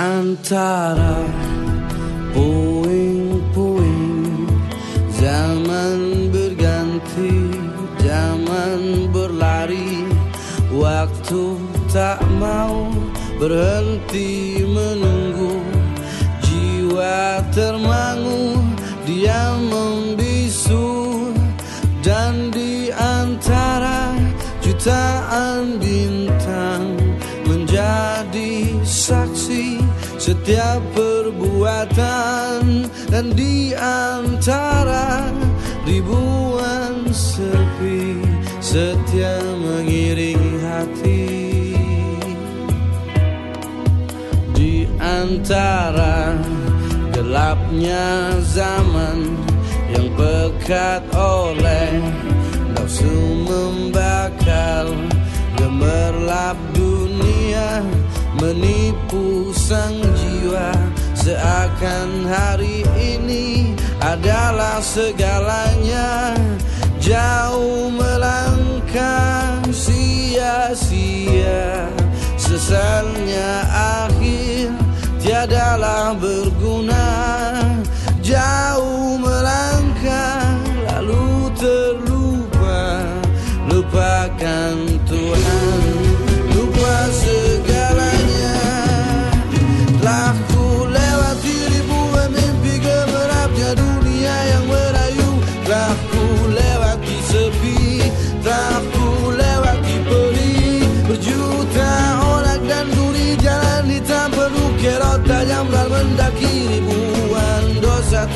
Antara puing-puing. Zaman berganti, zaman berlari. Waktu tak mau berhenti menunggu. Jiwa termangu, dia membisu. Dan di antara jutaan bintang Menjadi saksi setiap perbuatan Dan di antara ribuan sepi Setia mengiringi hati. Di antara gelapnya zaman Yang pekat oleh nafsu membakar Gemerlap menipu sang jiwa. Seakan hari ini adalah segalanya. Jauh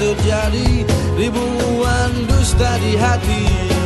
terjadi Ribuan dusta di hati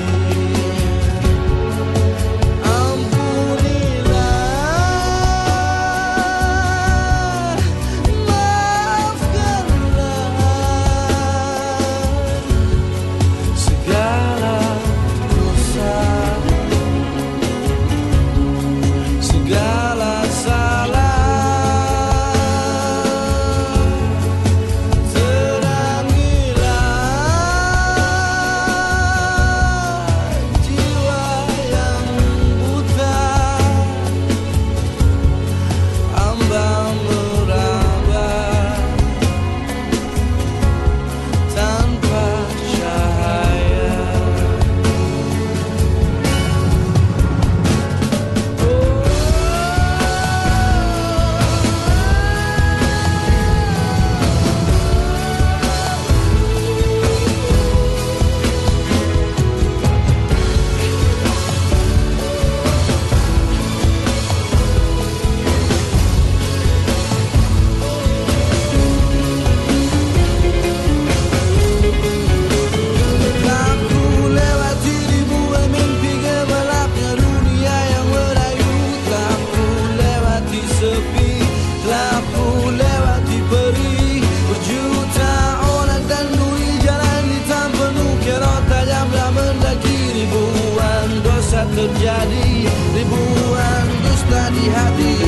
happy.